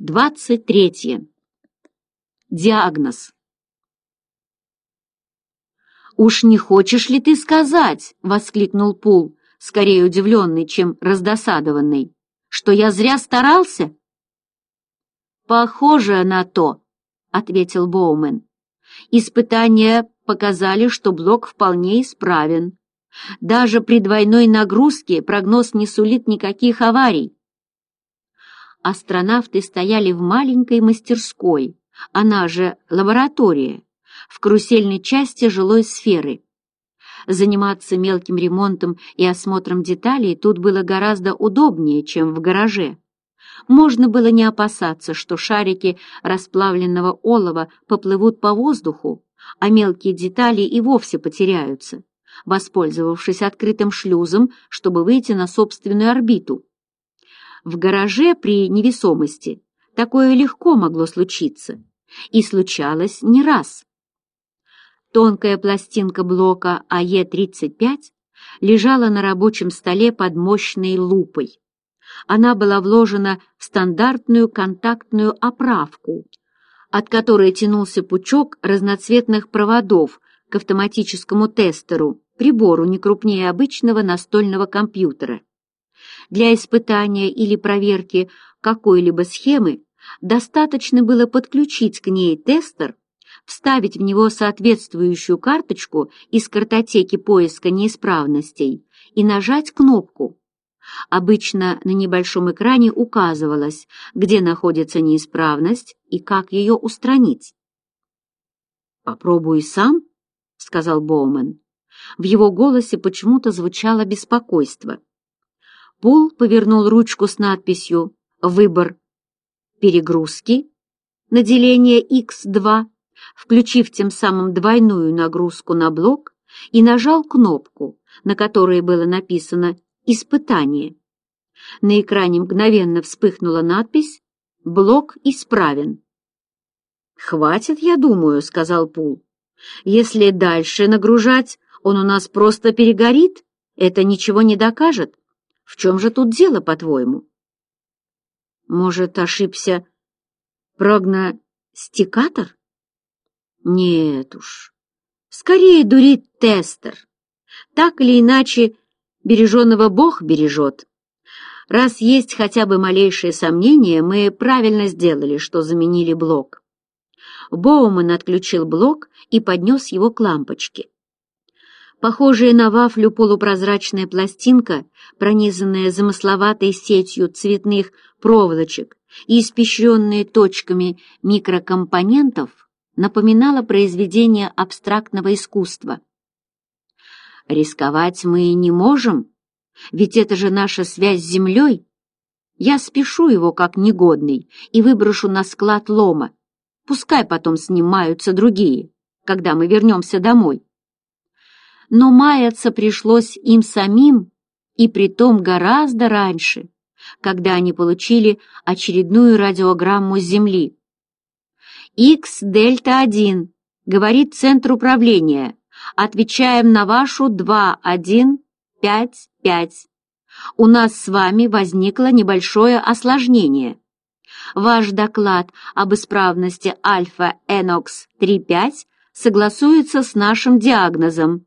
23. Диагноз. «Уж не хочешь ли ты сказать?» — воскликнул Пул, скорее удивленный, чем раздосадованный. «Что я зря старался?» «Похоже на то», — ответил Боумен. «Испытания показали, что блок вполне исправен. Даже при двойной нагрузке прогноз не сулит никаких аварий астронавты стояли в маленькой мастерской, она же лаборатория, в карусельной части жилой сферы. Заниматься мелким ремонтом и осмотром деталей тут было гораздо удобнее, чем в гараже. Можно было не опасаться, что шарики расплавленного олова поплывут по воздуху, а мелкие детали и вовсе потеряются, воспользовавшись открытым шлюзом, чтобы выйти на собственную орбиту. В гараже при невесомости такое легко могло случиться. И случалось не раз. Тонкая пластинка блока АЕ-35 лежала на рабочем столе под мощной лупой. Она была вложена в стандартную контактную оправку, от которой тянулся пучок разноцветных проводов к автоматическому тестеру, прибору не крупнее обычного настольного компьютера. Для испытания или проверки какой-либо схемы достаточно было подключить к ней тестер, вставить в него соответствующую карточку из картотеки поиска неисправностей и нажать кнопку. Обычно на небольшом экране указывалось, где находится неисправность и как ее устранить. «Попробуй сам», — сказал Боумен. В его голосе почему-то звучало беспокойство. Пол повернул ручку с надписью «Выбор перегрузки» на деление X2, включив тем самым двойную нагрузку на блок и нажал кнопку, на которой было написано «Испытание». На экране мгновенно вспыхнула надпись «Блок исправен». «Хватит, я думаю», — сказал Пул. «Если дальше нагружать, он у нас просто перегорит. Это ничего не докажет». В чем же тут дело, по-твоему? Может, ошибся прогностикатор? Нет уж. Скорее дурит тестер. Так или иначе, береженного Бог бережет. Раз есть хотя бы малейшее сомнение, мы правильно сделали, что заменили блок. Боуман отключил блок и поднес его к лампочке. Похожая на вафлю полупрозрачная пластинка, пронизанная замысловатой сетью цветных проволочек и испещренная точками микрокомпонентов, напоминала произведение абстрактного искусства. «Рисковать мы не можем, ведь это же наша связь с землей. Я спешу его как негодный и выброшу на склад лома. Пускай потом снимаются другие, когда мы вернемся домой», но маяться пришлось им самим, и притом гораздо раньше, когда они получили очередную радиограмму с Земли. «Х-Дельта-1», — говорит Центр управления, «отвечаем на вашу 2-1-5-5. У нас с вами возникло небольшое осложнение» ваш доклад об исправности альфа-энокс-3,5 согласуется с нашим диагнозом.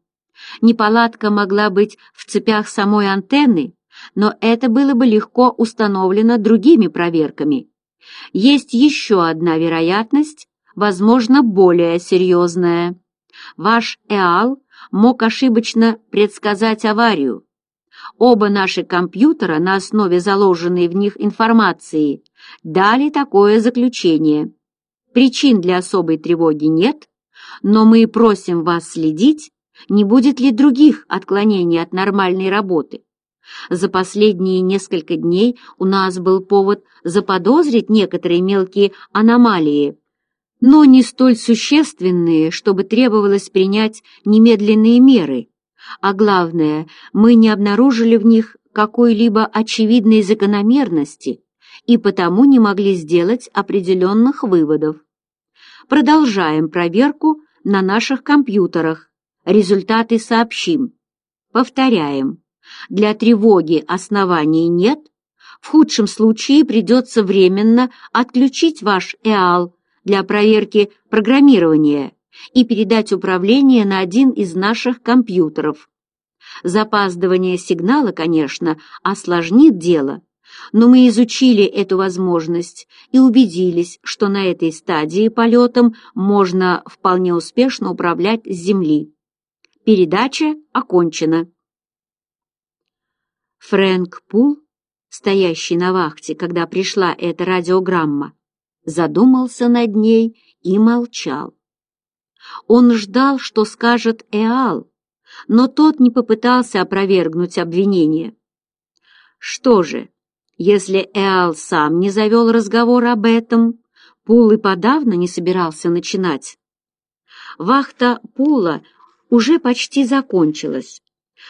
Неполадка могла быть в цепях самой антенны, но это было бы легко установлено другими проверками. Есть еще одна вероятность, возможно, более серьезная. Ваш ЭАЛ мог ошибочно предсказать аварию. Оба наши компьютера на основе заложенной в них информации дали такое заключение. Причин для особой тревоги нет, но мы просим вас следить не будет ли других отклонений от нормальной работы? За последние несколько дней у нас был повод заподозрить некоторые мелкие аномалии, но не столь существенные, чтобы требовалось принять немедленные меры. А главное, мы не обнаружили в них какой-либо очевидной закономерности и потому не могли сделать определенных выводов. Продолжаем проверку на наших компьютерах Результаты сообщим. Повторяем. Для тревоги оснований нет. В худшем случае придется временно отключить ваш ЭАЛ для проверки программирования и передать управление на один из наших компьютеров. Запаздывание сигнала, конечно, осложнит дело, но мы изучили эту возможность и убедились, что на этой стадии полетом можно вполне успешно управлять с Земли. Передача окончена. Фрэнк Пул, стоящий на вахте, когда пришла эта радиограмма, задумался над ней и молчал. Он ждал, что скажет Эал, но тот не попытался опровергнуть обвинение. Что же, если Эал сам не завел разговор об этом, Пул и подавно не собирался начинать. Вахта Пула уже почти закончилась.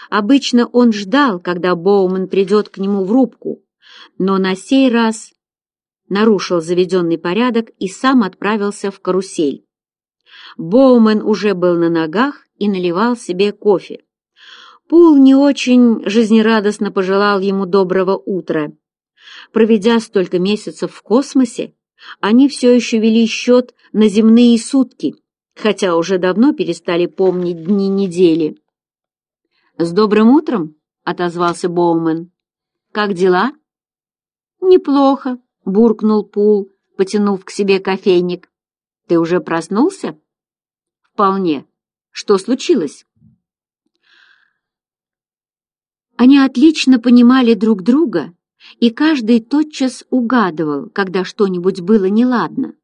Обычно он ждал, когда Боуман придет к нему в рубку, но на сей раз нарушил заведенный порядок и сам отправился в карусель. Боумен уже был на ногах и наливал себе кофе. Пул не очень жизнерадостно пожелал ему доброго утра. Проведя столько месяцев в космосе, они все еще вели счет на земные сутки — хотя уже давно перестали помнить дни недели. «С добрым утром!» — отозвался Боумен. «Как дела?» «Неплохо», — буркнул Пул, потянув к себе кофейник. «Ты уже проснулся?» «Вполне. Что случилось?» Они отлично понимали друг друга, и каждый тотчас угадывал, когда что-нибудь было неладно.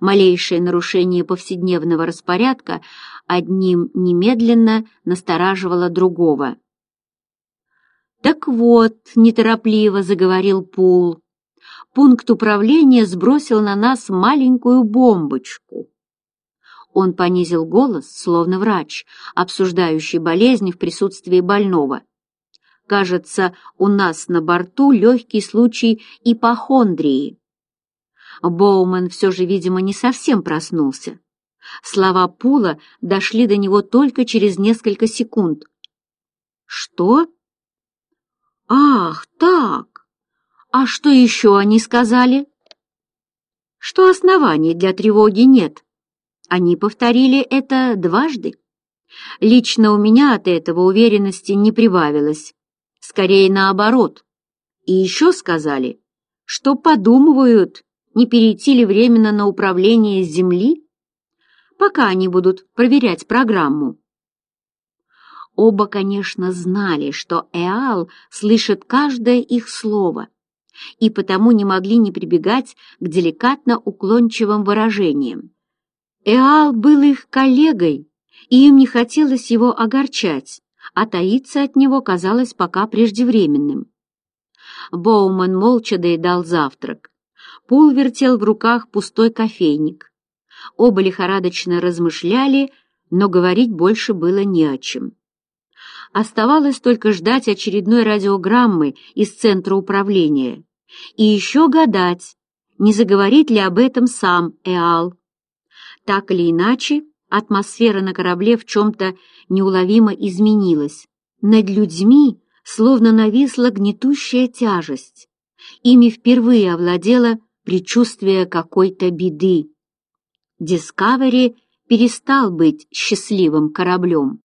Малейшее нарушение повседневного распорядка одним немедленно настораживало другого. «Так вот», — неторопливо заговорил Пул, — «пункт управления сбросил на нас маленькую бомбочку». Он понизил голос, словно врач, обсуждающий болезнь в присутствии больного. «Кажется, у нас на борту легкий случай ипохондрии». А Боумен все же, видимо, не совсем проснулся. Слова Пула дошли до него только через несколько секунд. «Что?» «Ах, так! А что еще они сказали?» «Что оснований для тревоги нет. Они повторили это дважды. Лично у меня от этого уверенности не прибавилось. Скорее наоборот. И еще сказали, что подумывают не перейти ли временно на управление Земли, пока они будут проверять программу. Оба, конечно, знали, что Эал слышит каждое их слово, и потому не могли не прибегать к деликатно уклончивым выражениям. Эал был их коллегой, и им не хотелось его огорчать, а таиться от него казалось пока преждевременным. Боуман молча доедал завтрак. Пул вертел в руках пустой кофейник. Оба лихорадочно размышляли, но говорить больше было не о чем. Оставалось только ждать очередной радиограммы из центра управления и еще гадать, не заговорит ли об этом сам Эал. Так или иначе, атмосфера на корабле в чем-то неуловимо изменилась. Над людьми словно нависла гнетущая тяжесть. Ими впервые овладела предчувствие какой-то беды. «Дискавери» перестал быть счастливым кораблем.